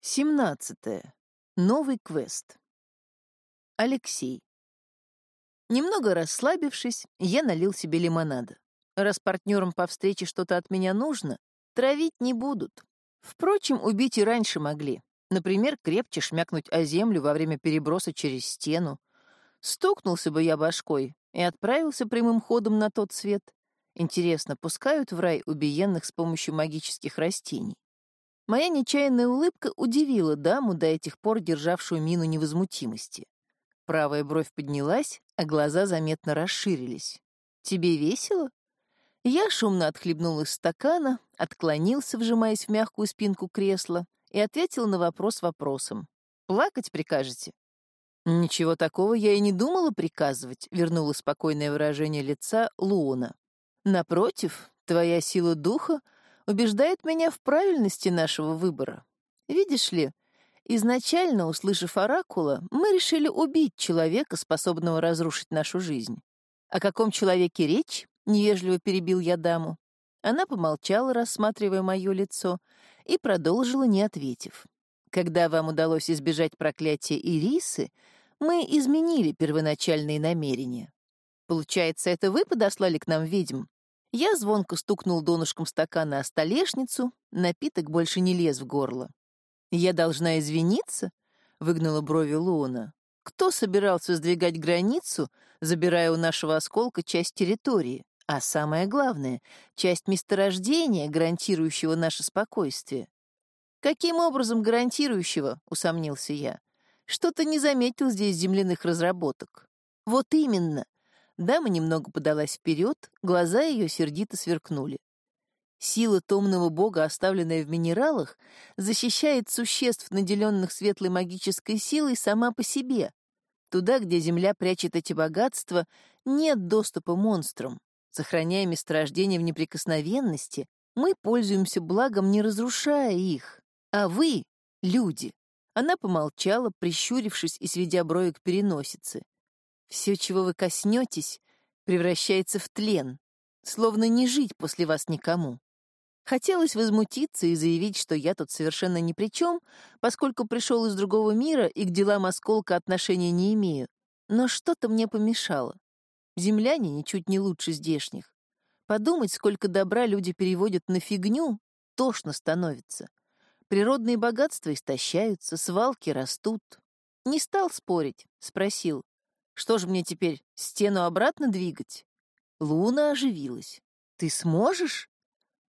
17. Новый квест. Алексей. Немного расслабившись, я налил себе лимонада. Раз партнерам по встрече что-то от меня нужно, травить не будут. Впрочем, убить и раньше могли. Например, крепче шмякнуть о землю во время переброса через стену. Стукнулся бы я башкой и отправился прямым ходом на тот свет. Интересно, пускают в рай убиенных с помощью магических растений? Моя нечаянная улыбка удивила даму, до этих пор державшую мину невозмутимости. Правая бровь поднялась, а глаза заметно расширились. «Тебе весело?» Я шумно отхлебнул из стакана, отклонился, вжимаясь в мягкую спинку кресла, и ответил на вопрос вопросом. «Плакать прикажете?» «Ничего такого я и не думала приказывать», — вернула спокойное выражение лица Луона. «Напротив, твоя сила духа — убеждает меня в правильности нашего выбора. Видишь ли, изначально, услышав оракула, мы решили убить человека, способного разрушить нашу жизнь. О каком человеке речь? Невежливо перебил я даму. Она помолчала, рассматривая мое лицо, и продолжила, не ответив. Когда вам удалось избежать проклятия Ирисы, мы изменили первоначальные намерения. Получается, это вы подослали к нам ведьм? Я звонко стукнул донышком стакана о столешницу, напиток больше не лез в горло. «Я должна извиниться?» — выгнала брови Луна. «Кто собирался сдвигать границу, забирая у нашего осколка часть территории, а самое главное — часть месторождения, гарантирующего наше спокойствие?» «Каким образом гарантирующего?» — усомнился я. «Что-то не заметил здесь земляных разработок». «Вот именно. Дама немного подалась вперед, глаза ее сердито сверкнули. Сила томного бога, оставленная в минералах, защищает существ, наделенных светлой магической силой, сама по себе. Туда, где Земля прячет эти богатства, нет доступа монстрам. Сохраняя месторождение в неприкосновенности, мы пользуемся благом, не разрушая их. А вы — люди. Она помолчала, прищурившись и сведя брови к переносице. Все, чего вы коснетесь, превращается в тлен, словно не жить после вас никому. Хотелось возмутиться и заявить, что я тут совершенно ни при чем, поскольку пришел из другого мира и к делам осколка отношения не имею. Но что-то мне помешало. Земляне ничуть не лучше здешних. Подумать, сколько добра люди переводят на фигню, тошно становится. Природные богатства истощаются, свалки растут. Не стал спорить, спросил. Что же мне теперь, стену обратно двигать? Луна оживилась. Ты сможешь?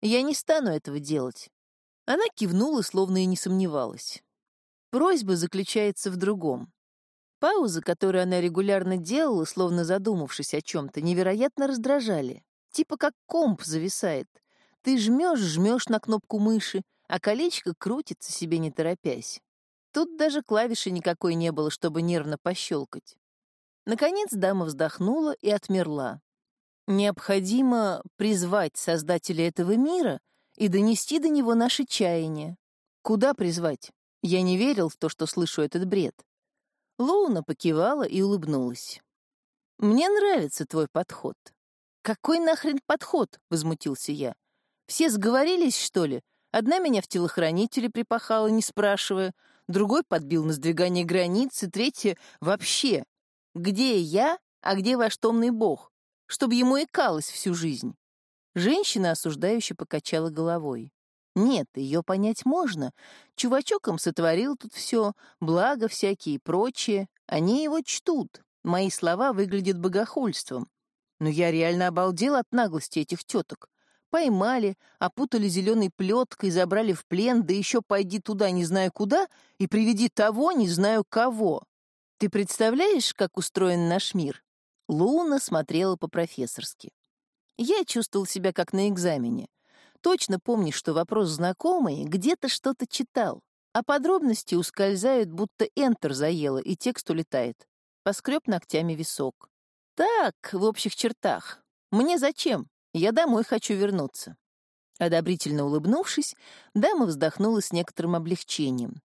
Я не стану этого делать. Она кивнула, словно и не сомневалась. Просьба заключается в другом. Паузы, которые она регулярно делала, словно задумавшись о чем-то, невероятно раздражали. Типа как комп зависает. Ты жмешь, жмешь на кнопку мыши, а колечко крутится себе не торопясь. Тут даже клавиши никакой не было, чтобы нервно пощелкать. Наконец дама вздохнула и отмерла. Необходимо призвать Создателя этого мира и донести до него наши чаяния. Куда призвать? Я не верил в то, что слышу этот бред. Лоуна покивала и улыбнулась. «Мне нравится твой подход». «Какой нахрен подход?» — возмутился я. «Все сговорились, что ли? Одна меня в телохранителе припахала, не спрашивая, другой подбил на сдвигание границы, третья — вообще где я, а где ваш томный бог? Чтобы ему икалось всю жизнь. Женщина осуждающе покачала головой. Нет, ее понять можно. Чувачок им сотворил тут все, благо всякие и прочее. Они его чтут. Мои слова выглядят богохульством. Но я реально обалдел от наглости этих теток. Поймали, опутали зеленой плеткой, забрали в плен, да еще пойди туда не знаю куда и приведи того не знаю кого. Ты представляешь, как устроен наш мир? Луна смотрела по-профессорски. Я чувствовал себя как на экзамене. Точно помню, что вопрос знакомый, где-то что-то читал, а подробности ускользают, будто энтер заело, и текст улетает. Поскреб ногтями висок. Так, в общих чертах. Мне зачем? Я домой хочу вернуться. Одобрительно улыбнувшись, дама вздохнула с некоторым облегчением.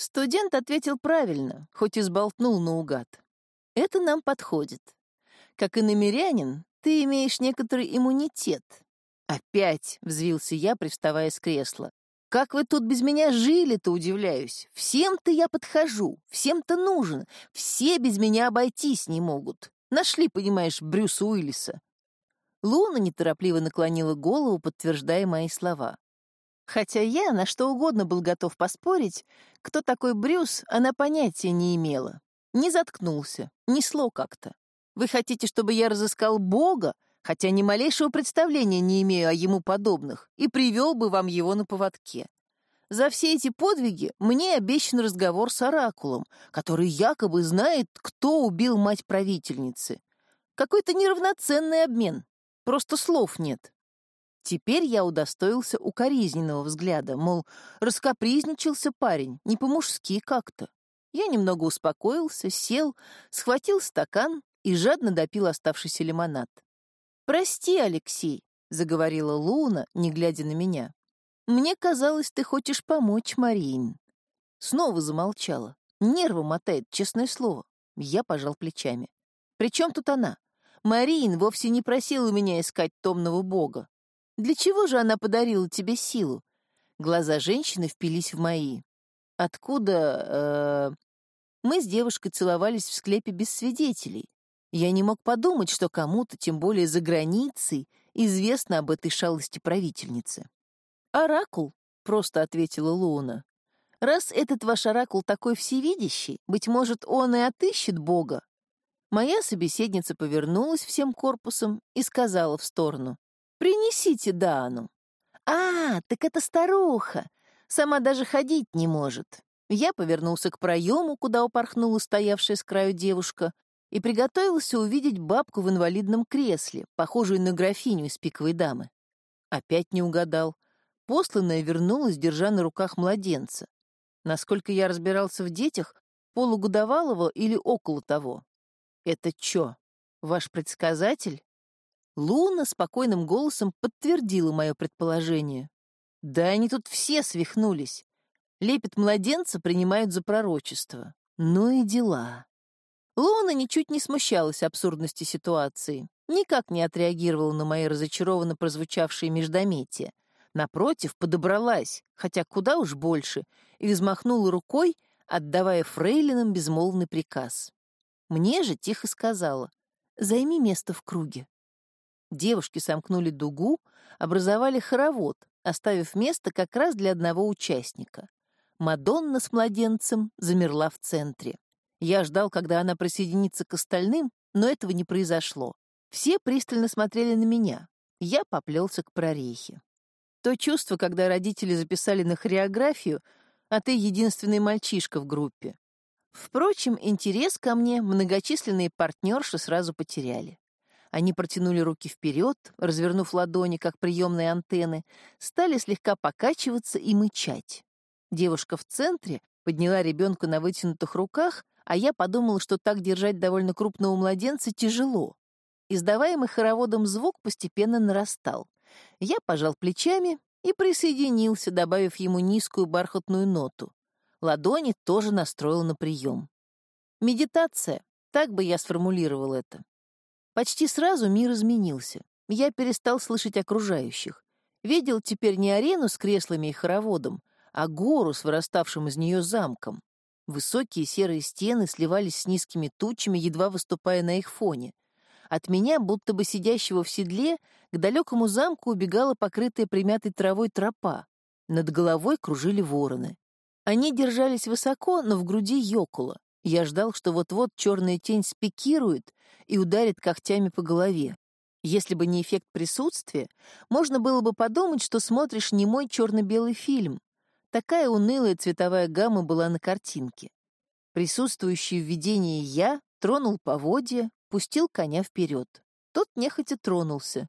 Студент ответил правильно, хоть и сболтнул наугад. Это нам подходит. Как и намерянин, ты имеешь некоторый иммунитет. Опять взвился я, привставая с кресла. Как вы тут без меня жили-то, удивляюсь. Всем-то я подхожу, всем-то нужен. Все без меня обойтись не могут. Нашли, понимаешь, Брюса Уиллиса. Луна неторопливо наклонила голову, подтверждая мои слова. Хотя я на что угодно был готов поспорить, кто такой Брюс, она понятия не имела. Не заткнулся, несло как-то. Вы хотите, чтобы я разыскал Бога, хотя ни малейшего представления не имею о ему подобных, и привел бы вам его на поводке. За все эти подвиги мне обещан разговор с Оракулом, который якобы знает, кто убил мать правительницы. Какой-то неравноценный обмен, просто слов нет. Теперь я удостоился укоризненного взгляда, мол, раскопризничался парень, не по-мужски как-то. Я немного успокоился, сел, схватил стакан и жадно допил оставшийся лимонад. «Прости, Алексей», — заговорила Луна, не глядя на меня. «Мне казалось, ты хочешь помочь Марин». Снова замолчала. Нервы мотает, честное слово. Я пожал плечами. «При чем тут она? Марин вовсе не просила меня искать томного бога. Для чего же она подарила тебе силу? Глаза женщины впились в мои. Откуда... Э... Мы с девушкой целовались в склепе без свидетелей. Я не мог подумать, что кому-то, тем более за границей, известно об этой шалости правительницы. «Оракул», — просто ответила Луна. «Раз этот ваш оракул такой всевидящий, быть может, он и отыщет Бога». Моя собеседница повернулась всем корпусом и сказала в сторону. Принесите Дану. А, так это старуха. Сама даже ходить не может. Я повернулся к проему, куда упорхнула стоявшая с краю девушка, и приготовился увидеть бабку в инвалидном кресле, похожую на графиню из пиковой дамы. Опять не угадал. Посланная вернулась, держа на руках младенца. Насколько я разбирался в детях, полугодовалого или около того. Это чё, ваш предсказатель? Луна спокойным голосом подтвердила мое предположение. Да они тут все свихнулись. Лепит младенца принимают за пророчество. Ну и дела. Луна ничуть не смущалась абсурдности ситуации, никак не отреагировала на мои разочарованно прозвучавшие междометия. Напротив, подобралась, хотя куда уж больше, и взмахнула рукой, отдавая фрейлинам безмолвный приказ. Мне же тихо сказала, «Займи место в круге». Девушки сомкнули дугу, образовали хоровод, оставив место как раз для одного участника. Мадонна с младенцем замерла в центре. Я ждал, когда она присоединится к остальным, но этого не произошло. Все пристально смотрели на меня. Я поплелся к прорехе. То чувство, когда родители записали на хореографию, а ты единственный мальчишка в группе. Впрочем, интерес ко мне многочисленные партнерши сразу потеряли. Они протянули руки вперед, развернув ладони, как приемные антенны, стали слегка покачиваться и мычать. Девушка в центре подняла ребенка на вытянутых руках, а я подумала, что так держать довольно крупного младенца тяжело. Издаваемый хороводом звук постепенно нарастал. Я пожал плечами и присоединился, добавив ему низкую бархатную ноту. Ладони тоже настроил на прием. Медитация, так бы я сформулировал это. Почти сразу мир изменился. Я перестал слышать окружающих. Видел теперь не арену с креслами и хороводом, а гору с выраставшим из нее замком. Высокие серые стены сливались с низкими тучами, едва выступая на их фоне. От меня, будто бы сидящего в седле, к далекому замку убегала покрытая примятой травой тропа. Над головой кружили вороны. Они держались высоко, но в груди ёкуло. Я ждал, что вот-вот черная тень спикирует и ударит когтями по голове. Если бы не эффект присутствия, можно было бы подумать, что смотришь не мой черно-белый фильм. Такая унылая цветовая гамма была на картинке. Присутствующий в видении я тронул поводья, пустил коня вперед. Тот нехотя тронулся.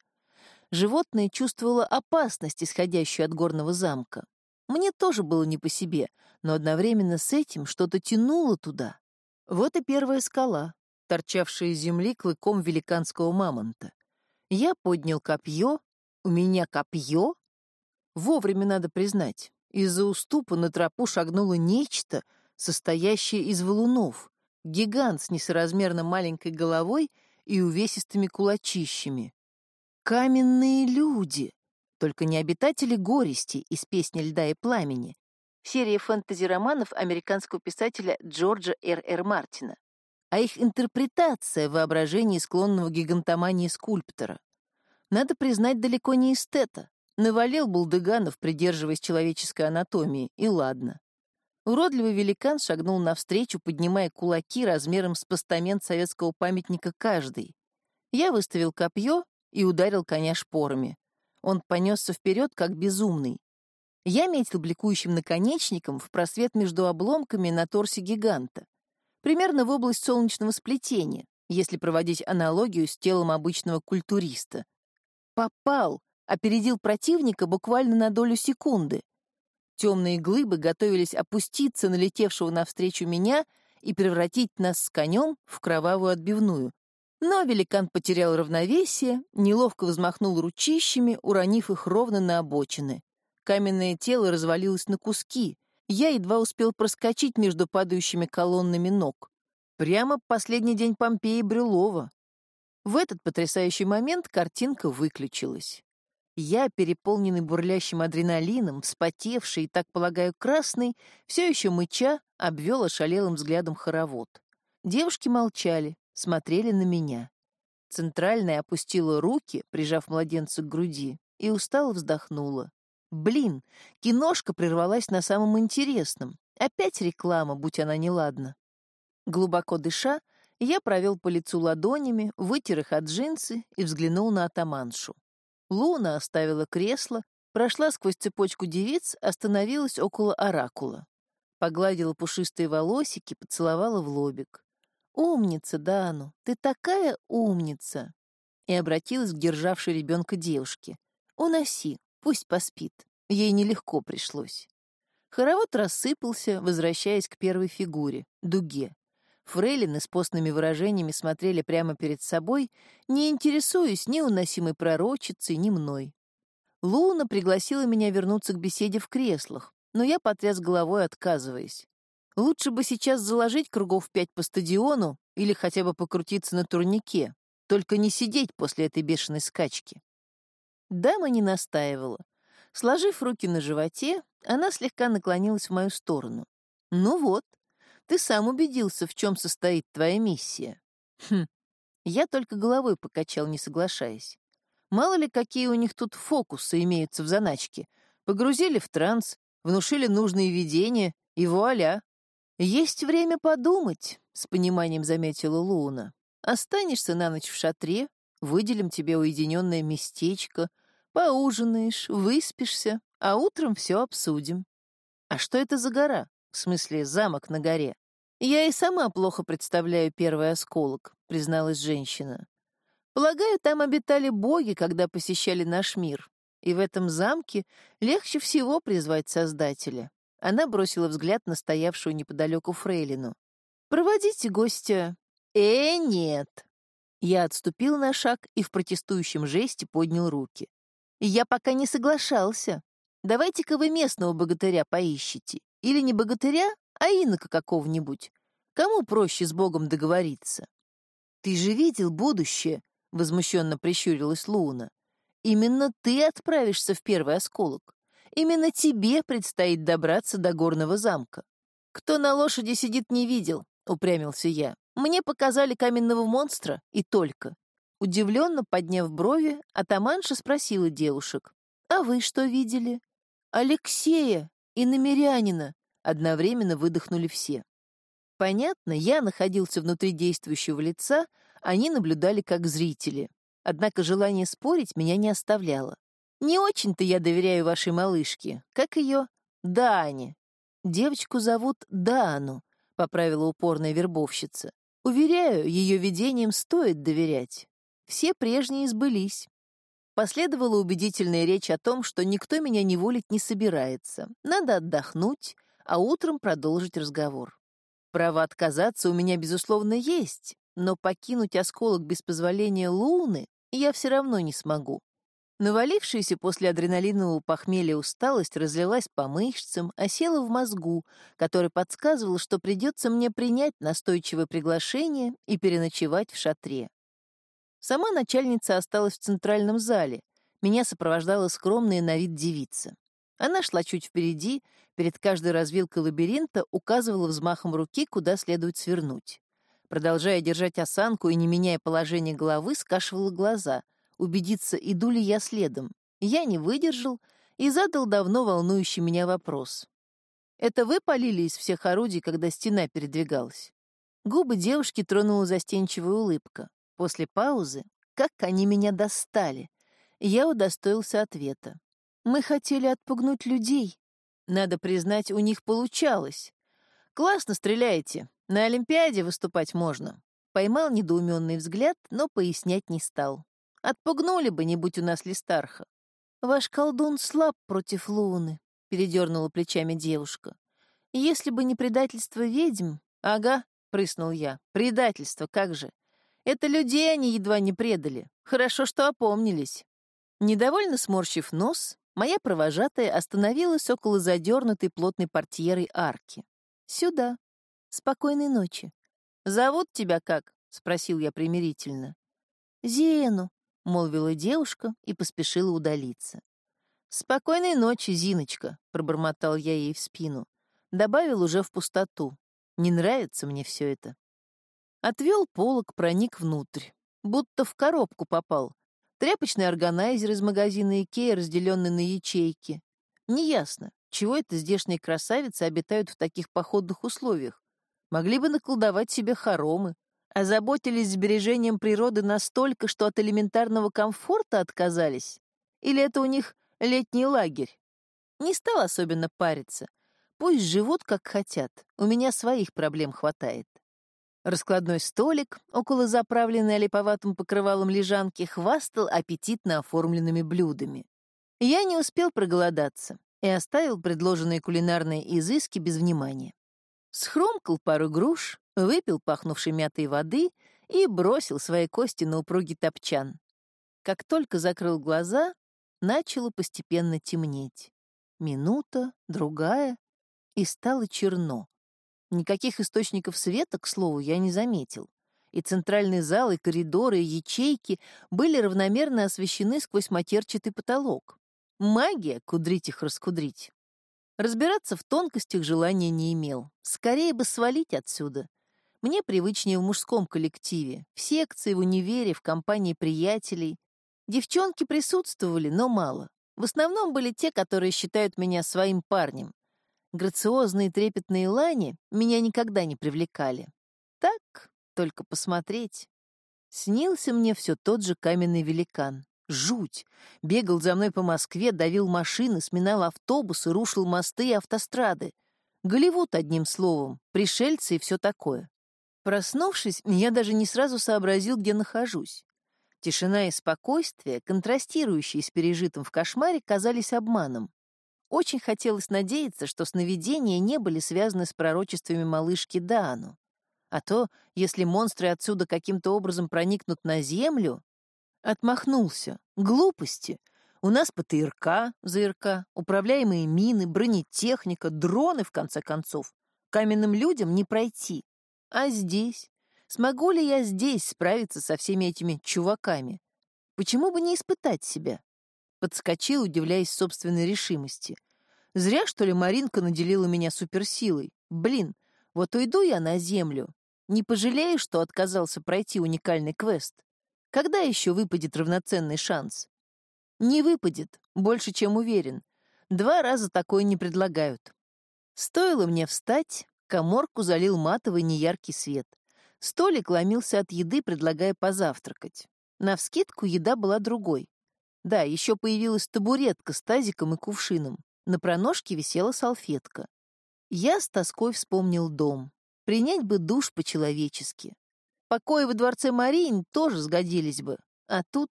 Животное чувствовало опасность, исходящую от горного замка. Мне тоже было не по себе, но одновременно с этим что-то тянуло туда. Вот и первая скала, торчавшая из земли клыком великанского мамонта. Я поднял копье, у меня копье. Вовремя надо признать, из-за уступа на тропу шагнуло нечто, состоящее из валунов, гигант с несоразмерно маленькой головой и увесистыми кулачищами. Каменные люди! Только не обитатели горести из «Песни льда и пламени», серии фэнтези-романов американского писателя Джорджа Р. Р. Мартина, а их интерпретация в воображении склонного гигантомании скульптора. Надо признать, далеко не эстета. Навалил Булдыганов, придерживаясь человеческой анатомии, и ладно. Уродливый великан шагнул навстречу, поднимая кулаки размером с постамент советского памятника каждый. Я выставил копье и ударил коня шпорами. Он понесся вперед, как безумный. Я метил бликующим наконечником в просвет между обломками на торсе гиганта. Примерно в область солнечного сплетения, если проводить аналогию с телом обычного культуриста. Попал, опередил противника буквально на долю секунды. Темные глыбы готовились опуститься на летевшего навстречу меня и превратить нас с конем в кровавую отбивную. Но великан потерял равновесие, неловко взмахнул ручищами, уронив их ровно на обочины. Каменное тело развалилось на куски. Я едва успел проскочить между падающими колоннами ног. Прямо последний день Помпеи Брюлова. В этот потрясающий момент картинка выключилась. Я, переполненный бурлящим адреналином, вспотевший и, так полагаю, красный, все еще мыча, обвел ошалелым взглядом хоровод. Девушки молчали, смотрели на меня. Центральная опустила руки, прижав младенца к груди, и устало вздохнула. Блин, киношка прервалась на самом интересном. Опять реклама, будь она неладна. Глубоко дыша, я провел по лицу ладонями, вытер их от джинсы и взглянул на атаманшу. Луна оставила кресло, прошла сквозь цепочку девиц, остановилась около оракула. Погладила пушистые волосики, поцеловала в лобик. «Умница, Дану, ты такая умница!» И обратилась к державшей ребенка девушке. «Уноси, пусть поспит. Ей нелегко пришлось». Хоровод рассыпался, возвращаясь к первой фигуре — дуге. Фрейлины с постными выражениями смотрели прямо перед собой, не интересуясь ни уносимой пророчицей, ни мной. Луна пригласила меня вернуться к беседе в креслах, но я потряс головой, отказываясь. Лучше бы сейчас заложить кругов пять по стадиону или хотя бы покрутиться на турнике, только не сидеть после этой бешеной скачки. Дама не настаивала. Сложив руки на животе, она слегка наклонилась в мою сторону. «Ну вот, ты сам убедился, в чем состоит твоя миссия. Хм, я только головой покачал, не соглашаясь. Мало ли, какие у них тут фокусы имеются в заначке. Погрузили в транс, внушили нужные видения, и вуаля. Есть время подумать, — с пониманием заметила Луна. Останешься на ночь в шатре, выделим тебе уединенное местечко, поужинаешь, выспишься, а утром все обсудим. А что это за гора? В смысле, замок на горе. Я и сама плохо представляю первый осколок, призналась женщина. Полагаю, там обитали боги, когда посещали наш мир. И в этом замке легче всего призвать Создателя. Она бросила взгляд на стоявшую неподалеку фрейлину. «Проводите гостя». «Э, нет». Я отступил на шаг и в протестующем жесте поднял руки. «Я пока не соглашался. Давайте-ка вы местного богатыря поищите. Или не богатыря, а инока какого-нибудь. Кому проще с Богом договориться? Ты же видел будущее, — возмущенно прищурилась Луна. Именно ты отправишься в первый осколок. Именно тебе предстоит добраться до горного замка. Кто на лошади сидит, не видел, — упрямился я. Мне показали каменного монстра, и только. Удивленно подняв брови, атаманша спросила девушек. «А вы что видели?» «Алексея и намерянина», Одновременно выдохнули все. Понятно, я находился внутри действующего лица, они наблюдали как зрители. Однако желание спорить меня не оставляло. Не очень-то я доверяю вашей малышке. Как ее? Дане. Девочку зовут Дану, поправила упорная вербовщица. Уверяю, ее видениям стоит доверять. Все прежние сбылись. Последовала убедительная речь о том, что никто меня неволить не собирается. Надо отдохнуть, а утром продолжить разговор. Право отказаться у меня, безусловно, есть, но покинуть осколок без позволения Луны я все равно не смогу. Навалившаяся после адреналинового похмелья усталость разлилась по мышцам, осела в мозгу, который подсказывал, что придется мне принять настойчивое приглашение и переночевать в шатре. Сама начальница осталась в центральном зале, меня сопровождала скромная на вид девица. Она шла чуть впереди, перед каждой развилкой лабиринта указывала взмахом руки, куда следует свернуть. Продолжая держать осанку и не меняя положение головы, скашивала глаза, убедиться, иду ли я следом. Я не выдержал и задал давно волнующий меня вопрос. «Это вы полили из всех орудий, когда стена передвигалась?» Губы девушки тронула застенчивая улыбка. После паузы, как они меня достали, я удостоился ответа. Мы хотели отпугнуть людей. Надо признать, у них получалось. Классно стреляете. На Олимпиаде выступать можно. Поймал недоуменный взгляд, но пояснять не стал. Отпугнули бы, не будь у нас Листарха. Ваш колдун слаб против Луны, передернула плечами девушка. Если бы не предательство ведьм... Ага, прыснул я. Предательство, как же. Это людей они едва не предали. Хорошо, что опомнились. Недовольно сморщив нос, моя провожатая остановилась около задернутой плотной портьерой арки. «Сюда. Спокойной ночи. Зовут тебя как?» — спросил я примирительно. «Зену», — молвила девушка и поспешила удалиться. «Спокойной ночи, Зиночка», — пробормотал я ей в спину. Добавил уже в пустоту. «Не нравится мне все это». Отвел полок, проник внутрь. Будто в коробку попал, Тряпочный органайзер из магазина Икея, разделенный на ячейки. Неясно, чего это здешние красавицы обитают в таких походных условиях. Могли бы наколдовать себе хоромы, озаботились сбережением природы настолько, что от элементарного комфорта отказались? Или это у них летний лагерь? Не стал особенно париться. Пусть живут, как хотят. У меня своих проблем хватает. Раскладной столик, около заправленной олиповатым покрывалом лежанки, хвастал аппетитно оформленными блюдами. Я не успел проголодаться и оставил предложенные кулинарные изыски без внимания. Схромкал пару груш, выпил пахнувшей мятой воды и бросил свои кости на упругий топчан. Как только закрыл глаза, начало постепенно темнеть. Минута, другая, и стало черно. Никаких источников света, к слову, я не заметил. И центральный зал, и коридоры, и ячейки были равномерно освещены сквозь матерчатый потолок. Магия — кудрить их раскудрить. Разбираться в тонкостях желания не имел. Скорее бы свалить отсюда. Мне привычнее в мужском коллективе, в секции, в универе, в компании приятелей. Девчонки присутствовали, но мало. В основном были те, которые считают меня своим парнем. Грациозные трепетные лани меня никогда не привлекали. Так, только посмотреть. Снился мне все тот же каменный великан. Жуть! Бегал за мной по Москве, давил машины, сминал автобусы, рушил мосты и автострады. Голливуд, одним словом, пришельцы и все такое. Проснувшись, я даже не сразу сообразил, где нахожусь. Тишина и спокойствие, контрастирующие с пережитым в кошмаре, казались обманом. Очень хотелось надеяться, что сновидения не были связаны с пророчествами малышки Даану. А то, если монстры отсюда каким-то образом проникнут на Землю... Отмахнулся. Глупости. У нас ПТРК, ЗРК, управляемые мины, бронетехника, дроны, в конце концов. Каменным людям не пройти. А здесь? Смогу ли я здесь справиться со всеми этими чуваками? Почему бы не испытать себя? Подскочил, удивляясь собственной решимости. Зря, что ли, Маринка наделила меня суперсилой. Блин, вот уйду я на землю. Не пожалею, что отказался пройти уникальный квест. Когда еще выпадет равноценный шанс? Не выпадет, больше, чем уверен. Два раза такое не предлагают. Стоило мне встать, коморку залил матовый неяркий свет. Столик ломился от еды, предлагая позавтракать. Навскидку еда была другой. Да, еще появилась табуретка с тазиком и кувшином. На проножке висела салфетка. Я с тоской вспомнил дом. Принять бы душ по-человечески. Покои во дворце Марин тоже сгодились бы. А тут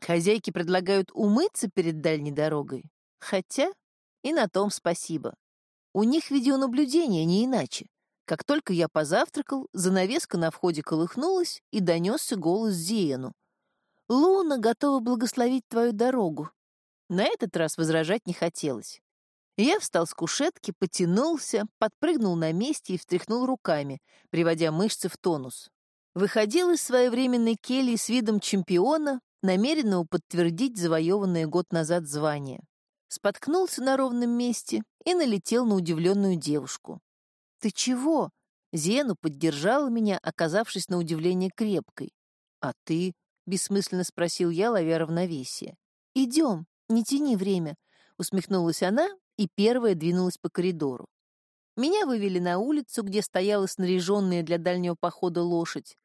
хозяйки предлагают умыться перед дальней дорогой. Хотя и на том спасибо. У них видеонаблюдение, не иначе. Как только я позавтракал, занавеска на входе колыхнулась, и донесся голос Зиену. Луна готова благословить твою дорогу. На этот раз возражать не хотелось. Я встал с кушетки, потянулся, подпрыгнул на месте и встряхнул руками, приводя мышцы в тонус. Выходил из своей временной кельи с видом чемпиона, намеренного подтвердить завоеванное год назад звание. Споткнулся на ровном месте и налетел на удивленную девушку. «Ты чего?» Зену поддержала меня, оказавшись на удивление крепкой. «А ты?» — бессмысленно спросил я, ловя равновесие. «Идем, не тяни время», — усмехнулась она и первая двинулась по коридору. Меня вывели на улицу, где стояла снаряженная для дальнего похода лошадь.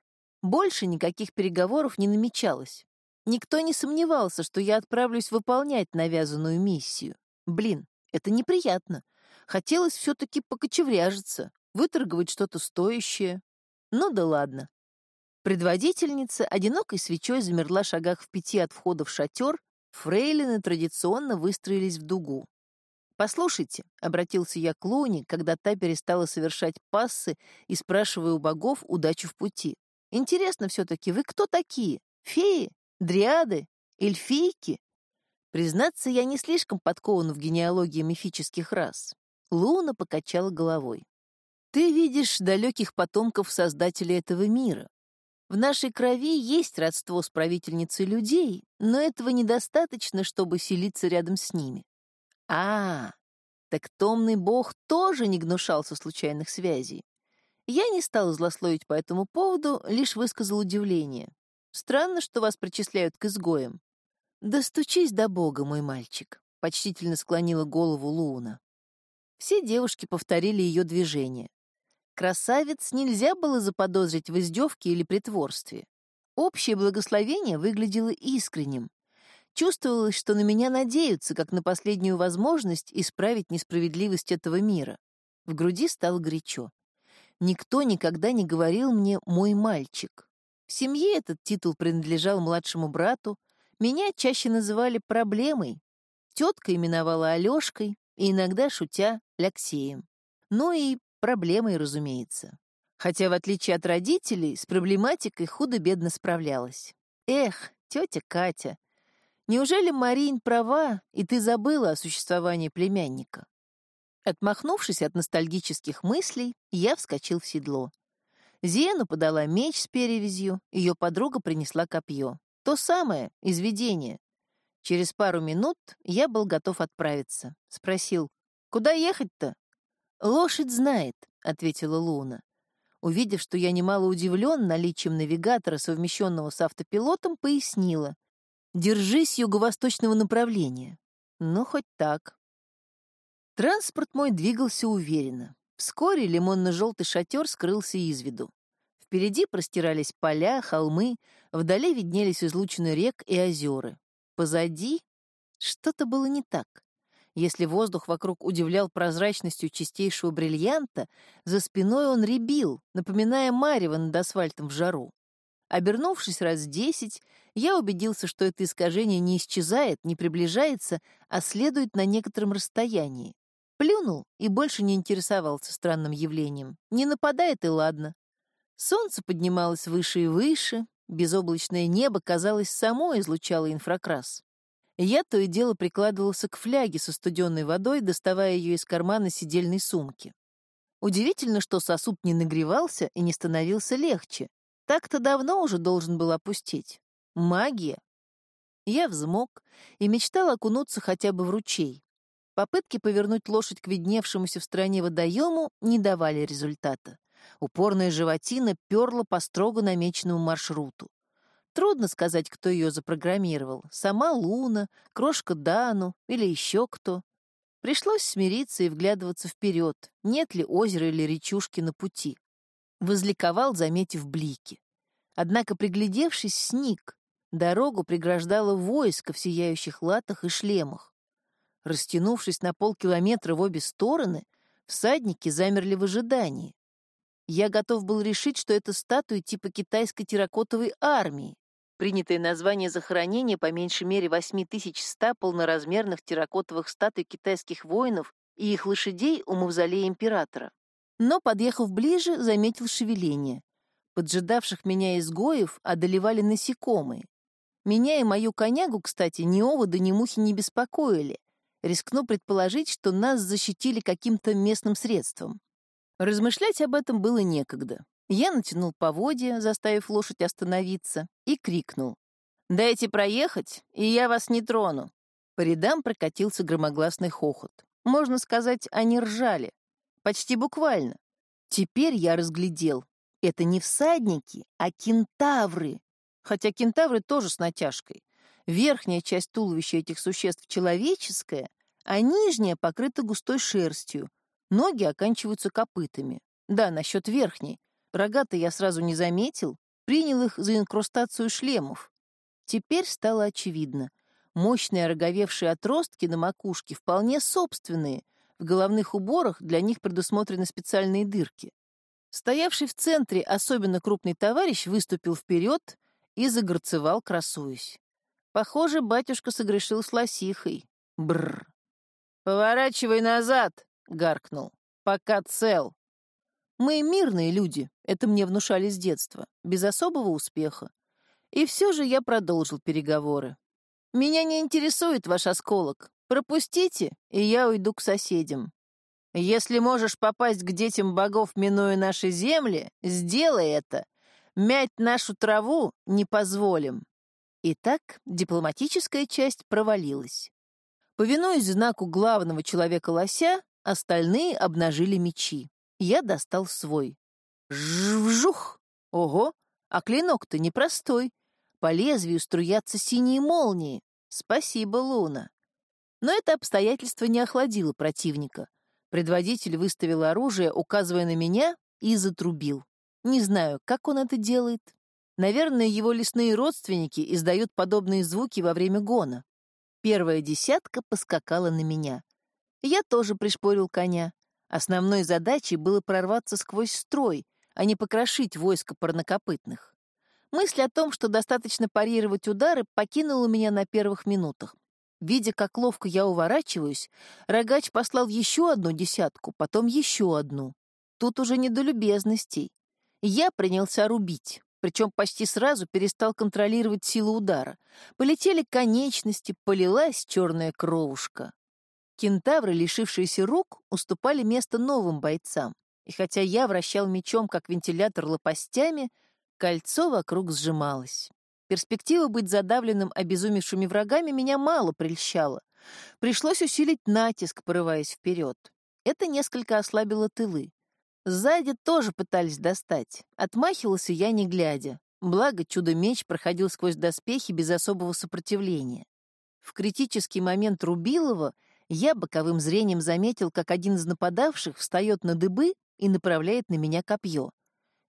Больше никаких переговоров не намечалось. Никто не сомневался, что я отправлюсь выполнять навязанную миссию. Блин, это неприятно. Хотелось все-таки покочевряжиться, выторговать что-то стоящее. Ну да ладно. Предводительница одинокой свечой замерла в шагах в пяти от входа в шатер, фрейлины традиционно выстроились в дугу. «Послушайте», — обратился я к Луне, когда та перестала совершать пассы и спрашивая у богов удачу в пути. «Интересно все-таки, вы кто такие? Феи? Дриады? Эльфийки?» Признаться, я не слишком подкован в генеалогии мифических рас. Луна покачала головой. «Ты видишь далеких потомков создателя этого мира. В нашей крови есть родство с правительницей людей, но этого недостаточно, чтобы селиться рядом с ними. А, так томный бог тоже не гнушался случайных связей. Я не стал злословить по этому поводу, лишь высказал удивление. Странно, что вас причисляют к изгоям. Да стучись до бога, мой мальчик, почтительно склонила голову Луна. Все девушки повторили ее движение. Красавец нельзя было заподозрить в издевке или притворстве. Общее благословение выглядело искренним. Чувствовалось, что на меня надеются, как на последнюю возможность исправить несправедливость этого мира. В груди стало горячо. Никто никогда не говорил мне «мой мальчик». В семье этот титул принадлежал младшему брату, меня чаще называли проблемой. Тетка именовала Алешкой и иногда, шутя, Ляксеем. Ну и проблемой, разумеется. Хотя, в отличие от родителей, с проблематикой худо-бедно справлялась. Эх, тетя Катя, Неужели Марин права, и ты забыла о существовании племянника? Отмахнувшись от ностальгических мыслей, я вскочил в седло. Зену подала меч с перевязью, ее подруга принесла копье. То самое, из видения. Через пару минут я был готов отправиться. Спросил, куда ехать-то? «Лошадь знает», — ответила Луна. Увидев, что я немало удивлен наличием навигатора, совмещенного с автопилотом, пояснила. Держись юго-восточного направления. Ну, хоть так. Транспорт мой двигался уверенно. Вскоре лимонно-желтый шатер скрылся из виду. Впереди простирались поля, холмы, вдали виднелись излучины рек и озера. Позади что-то было не так. Если воздух вокруг удивлял прозрачностью чистейшего бриллианта, за спиной он рябил, напоминая марево над асфальтом в жару. Обернувшись раз десять, я убедился, что это искажение не исчезает, не приближается, а следует на некотором расстоянии. Плюнул и больше не интересовался странным явлением. Не нападает и ладно. Солнце поднималось выше и выше, безоблачное небо, казалось, само излучало инфракрас. Я то и дело прикладывался к фляге со студенной водой, доставая ее из кармана сидельной сумки. Удивительно, что сосуд не нагревался и не становился легче. Так-то давно уже должен был опустить. Магия. Я взмок и мечтал окунуться хотя бы в ручей. Попытки повернуть лошадь к видневшемуся в стороне водоему не давали результата. Упорная животина перла по строго намеченному маршруту. Трудно сказать, кто ее запрограммировал. Сама Луна, крошка Дану или еще кто. Пришлось смириться и вглядываться вперед, нет ли озера или речушки на пути. Возликовал, заметив блики. Однако, приглядевшись, сник. Дорогу преграждало войско в сияющих латах и шлемах. Растянувшись на полкилометра в обе стороны, всадники замерли в ожидании. Я готов был решить, что это статуи типа китайской терракотовой армии, принятое название захоронения по меньшей мере 8100 полноразмерных терракотовых статуй китайских воинов и их лошадей у мавзолея императора. Но, подъехав ближе, заметил шевеление. Поджидавших меня изгоев одолевали насекомые. Меня и мою конягу, кстати, ни оводы, ни мухи не беспокоили. Рискну предположить, что нас защитили каким-то местным средством. Размышлять об этом было некогда. Я натянул поводья, заставив лошадь остановиться, и крикнул. «Дайте проехать, и я вас не трону». По рядам прокатился громогласный хохот. Можно сказать, они ржали. Почти буквально. Теперь я разглядел. Это не всадники, а кентавры. Хотя кентавры тоже с натяжкой. Верхняя часть туловища этих существ человеческая, а нижняя покрыта густой шерстью. Ноги оканчиваются копытами. Да, насчет верхней. Рога-то я сразу не заметил, принял их за инкрустацию шлемов. Теперь стало очевидно. Мощные роговевшие отростки на макушке вполне собственные. В головных уборах для них предусмотрены специальные дырки. Стоявший в центре особенно крупный товарищ выступил вперед и загорцевал, красуясь. Похоже, батюшка согрешил с лосихой. Бррр. «Поворачивай назад!» — гаркнул. «Пока цел!» Мы мирные люди, это мне внушали с детства, без особого успеха. И все же я продолжил переговоры. Меня не интересует ваш осколок. Пропустите, и я уйду к соседям. Если можешь попасть к детям богов, минуя наши земли, сделай это. Мять нашу траву не позволим. Итак, дипломатическая часть провалилась. Повинуясь знаку главного человека-лося, остальные обнажили мечи. Я достал свой. Жух! Ого, а клинок-то непростой. По лезвию струятся синие молнии. Спасибо, Луна. Но это обстоятельство не охладило противника. Предводитель выставил оружие, указывая на меня, и затрубил. Не знаю, как он это делает. Наверное, его лесные родственники издают подобные звуки во время гона. Первая десятка поскакала на меня. Я тоже пришпорил коня. Основной задачей было прорваться сквозь строй, а не покрошить войско парнокопытных. Мысль о том, что достаточно парировать удары, покинула меня на первых минутах. Видя, как ловко я уворачиваюсь, рогач послал еще одну десятку, потом еще одну. Тут уже не до любезностей. Я принялся рубить, причем почти сразу перестал контролировать силу удара. Полетели конечности, полилась черная кровушка. Кентавры, лишившиеся рук, уступали место новым бойцам. И хотя я вращал мечом, как вентилятор лопастями, Кольцо вокруг сжималось. Перспектива быть задавленным обезумевшими врагами меня мало прельщала. Пришлось усилить натиск, порываясь вперед. Это несколько ослабило тылы. Сзади тоже пытались достать. Отмахивался я, не глядя. Благо, чудо-меч проходил сквозь доспехи без особого сопротивления. В критический момент Рубилова я боковым зрением заметил, как один из нападавших встает на дыбы и направляет на меня копье.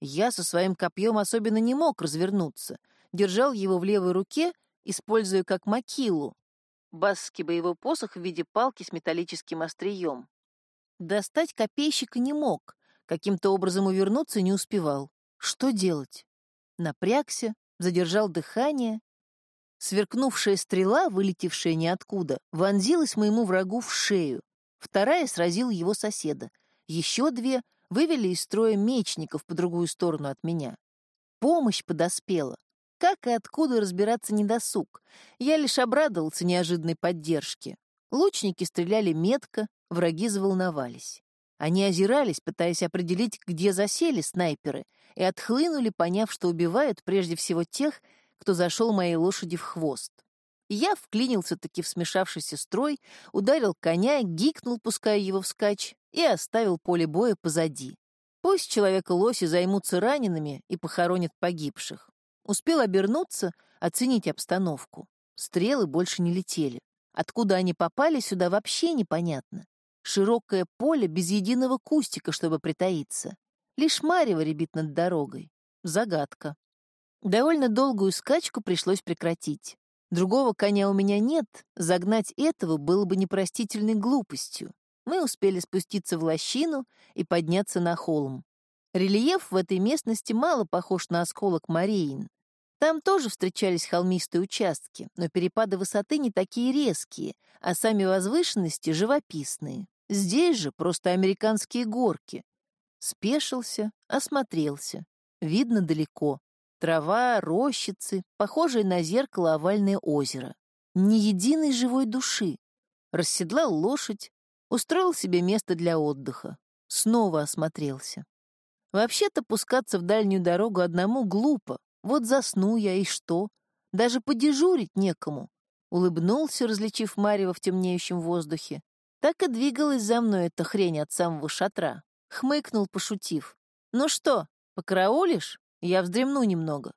Я со своим копьем особенно не мог развернуться, держал его в левой руке, используя как макилу. Басский боевой посох в виде палки с металлическим острием. Достать копейщика не мог, каким-то образом увернуться не успевал. Что делать? Напрягся, задержал дыхание. Сверкнувшая стрела, вылетевшая ниоткуда, вонзилась моему врагу в шею. Вторая сразила его соседа. Еще две вывели из строя мечников по другую сторону от меня. Помощь подоспела. Как и откуда разбираться недосуг. Я лишь обрадовался неожиданной поддержке. Лучники стреляли метко, враги заволновались. Они озирались, пытаясь определить, где засели снайперы, и отхлынули, поняв, что убивают прежде всего тех, кто зашел моей лошади в хвост. Я вклинился-таки в смешавшийся строй, ударил коня, гикнул, пуская его вскачь, и оставил поле боя позади. Пусть человека-лоси займутся ранеными и похоронят погибших. Успел обернуться, оценить обстановку. Стрелы больше не летели. Откуда они попали сюда, вообще непонятно. Широкое поле без единого кустика, чтобы притаиться. Лишь марево ребит над дорогой. Загадка. Довольно долгую скачку пришлось прекратить. Другого коня у меня нет, загнать этого было бы непростительной глупостью мы успели спуститься в лощину и подняться на холм. Рельеф в этой местности мало похож на осколок Мариин. Там тоже встречались холмистые участки, но перепады высоты не такие резкие, а сами возвышенности живописные. Здесь же просто американские горки. Спешился, осмотрелся. Видно далеко. Трава, рощицы, похожие на зеркало овальное озеро. Ни единой живой души. Расседлал лошадь, Устроил себе место для отдыха. Снова осмотрелся. Вообще-то пускаться в дальнюю дорогу одному глупо. Вот засну я, и что? Даже подежурить некому. Улыбнулся, различив Марева в темнеющем воздухе. Так и двигалась за мной эта хрень от самого шатра. Хмыкнул, пошутив. «Ну что, покараулишь? Я вздремну немного».